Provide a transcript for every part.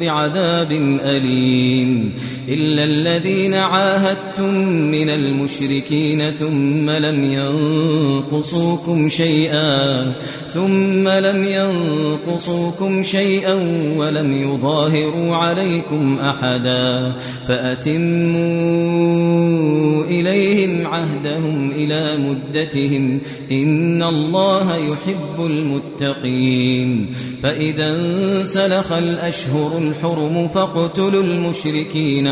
بعذاب أليم. إلا الذين عاهدتم من المشركين ثم لم ينقصوكم شيئا ثم لم ينقصوكم شيئا ولم يظاهروا عليكم أحدا فأتموا إليهم عهدهم إلى مدتهم إن الله يحب المتقين. فإذا انسلخ الأشهر الحرم فاقتلوا المشركين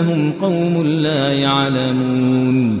بأنهم قوم لا يعلمون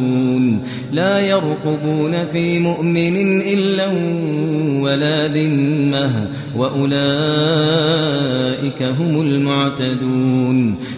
لا يرقبون في مؤمن إلا ولا ذمة وأولئك هم المعتدون.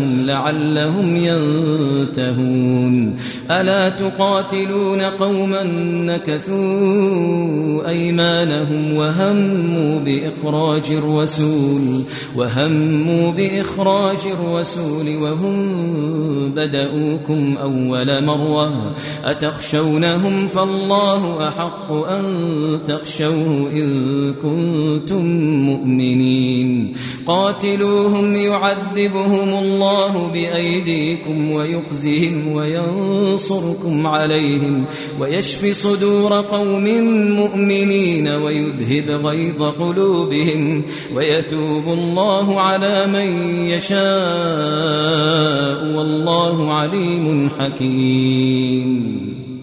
لعلهم ينتهون. ألا تقاتلون قوما نكثوا أيمانهم وهموا بإخراج الرسول وهموا بإخراج الرسول وهم بدأوكم أول مرة. أتخشونهم فالله أحق أن تخشوه إن كنتم مؤمنين. قاتلوهم يعذبهم الله بأيديكم ويخزهم وينصركم عليهم ويشفي صدور قوم مؤمنين ويذهب غيظ قلوبهم ويتوب الله على من يشاء والله عليم حكيم.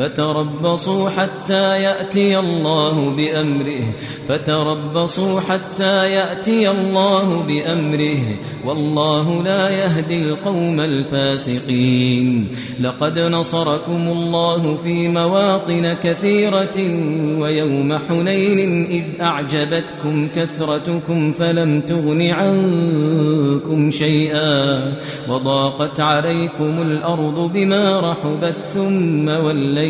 فتربصوا حتى يأتي الله بأمره. فتربصوا حتى يأتي الله بأمره. والله لا يهدي القوم الفاسقين. لقد نصركم الله في مواطن كثيرة ويوم حنين إذ أعجبتكم كثرتكم فلم تغن عنكم شيئا. وضاقت عليكم الأرض بما رحبت ثم وليتم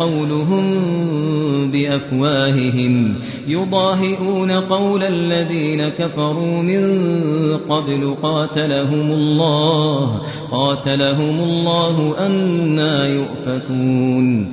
قولهم بأفواههم. يضاهئون قول الذين كفروا من قبل قاتلهم الله. قاتلهم الله أنا يؤفكون.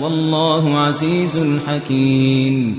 والله عزيز حكيم.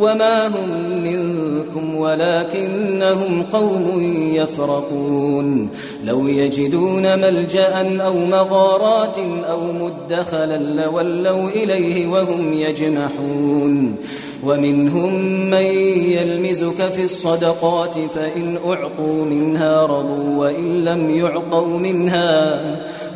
وما هم منكم ولكنهم قوم يفرقون لو يجدون ملجأ أو مغارات أو مدخلا لولوا إليه وهم يجمحون ومنهم من يلمزك في الصدقات فإن أعطوا منها رضوا وإن لم يعطوا منها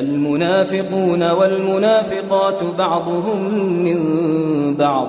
المنافقون والمنافقات بعضهم من بعض.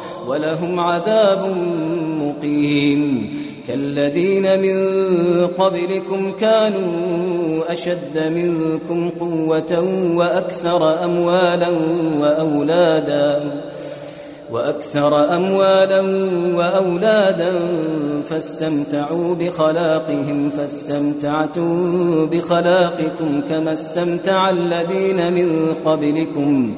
ولهم عذاب مقيم كالذين من قبلكم كانوا أشد منكم قوة وأكثر أموالا وأولادا وأكثر أموالا وأولادا فاستمتعوا بخلاقهم فاستمتعتم بخلاقكم كما استمتع الذين من قبلكم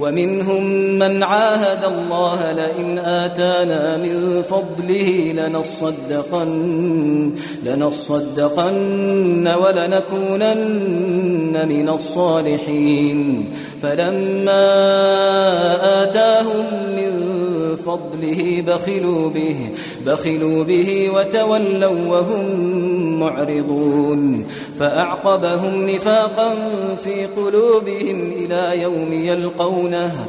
ومنهم من عاهد الله لئن آتانا من فضله لنصدقن لنصدقن ولنكونن من الصالحين. فلما آتاهم من فضله بخلوا به بخلوا به وتولوا وهم معرضون. فأعقبهم نفاقا في قلوبهم إلى يوم يلقونه.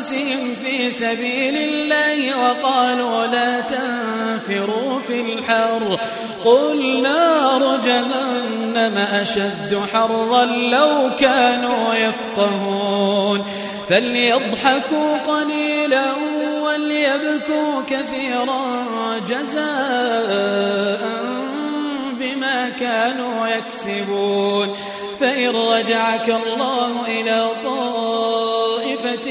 وأنفسهم في سبيل الله وقالوا لا تنفروا في الحر. قل نار جهنم أشد حرا لو كانوا يفقهون. فليضحكوا قليلا وليبكوا كثيرا جزاء بما كانوا يكسبون. فإن رجعك الله إلى طائفة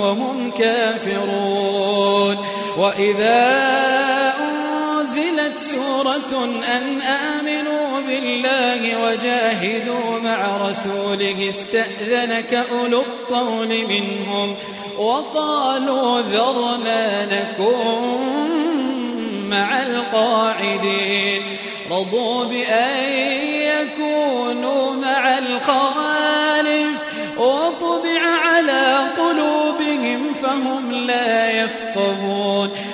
وهم كافرون. وإذا أنزلت سورة أن آمنوا بالله وجاهدوا مع رسوله استأذنك أولو الطول منهم وقالوا ذرنا نكن مع القاعدين. رضوا بأن يكونوا مع الخوالف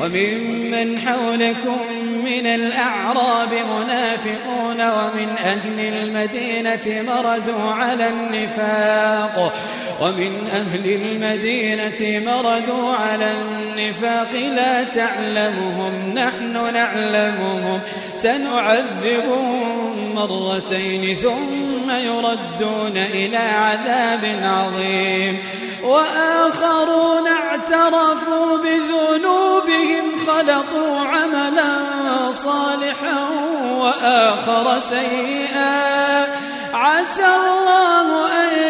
وممن حولكم من الأعراب منافقون ومن أهل المدينة مردوا على النفاق. ومن أهل المدينة مردوا على النفاق لا تعلمهم نحن نعلمهم. سنعذبهم مرتين ثم يردون إلى عذاب عظيم. وآخرون اعترفوا بذنوبهم خلطوا عملا صالحا وآخر سيئا. عسى الله أن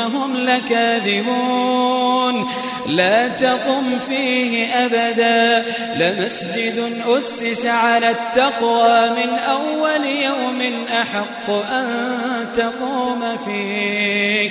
إنهم لكاذبون. لا تقم فيه أبدا. لمسجد أسس على التقوى من أول يوم أحق أن تقوم فيه.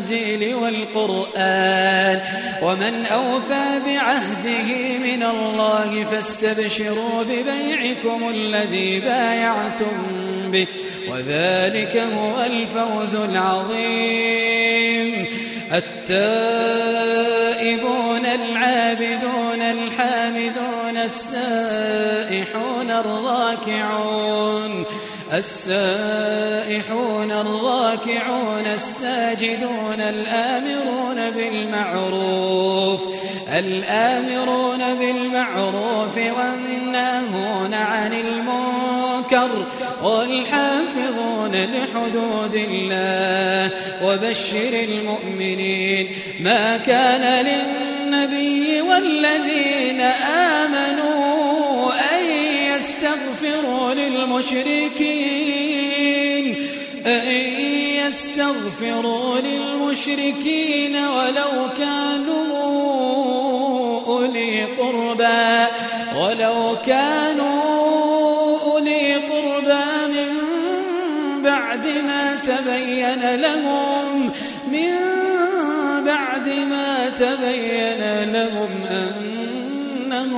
والإنجيل والقرآن. ومن أوفى بعهده من الله فاستبشروا ببيعكم الذي بايعتم به وذلك هو الفوز العظيم. التائبون السائحون الراكعون الساجدون الآمرون بالمعروف الآمرون بالمعروف والناهون عن المنكر والحافظون لحدود الله وبشر المؤمنين ما كان للنبي والذين آمنوا يستغفروا للمشركين. أن يستغفروا للمشركين ولو كانوا أولي قربى ولو كانوا أولي قربى من بعد ما تبين لهم من بعد ما تبين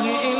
الله إلا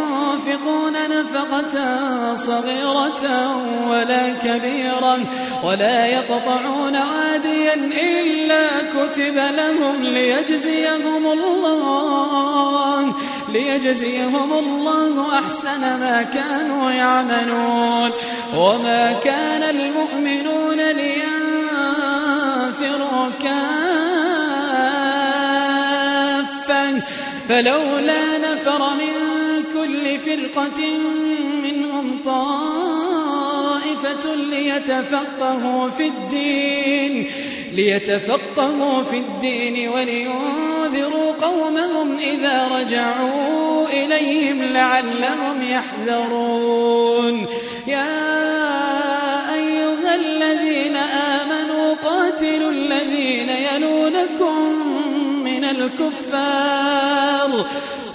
ينفقون نفقة صغيرة ولا كبيرة ولا يقطعون واديا إلا كتب لهم ليجزيهم الله ليجزيهم الله أحسن ما كانوا يعملون. وما كان المؤمنون لينفروا كافة فلولا نفر من فرقة منهم طائفة ليتفقهوا في الدين ليتفقهوا في الدين ولينذروا قومهم إذا رجعوا إليهم لعلهم يحذرون. يا أيها الذين آمنوا قاتلوا الذين يلونكم من الكفار.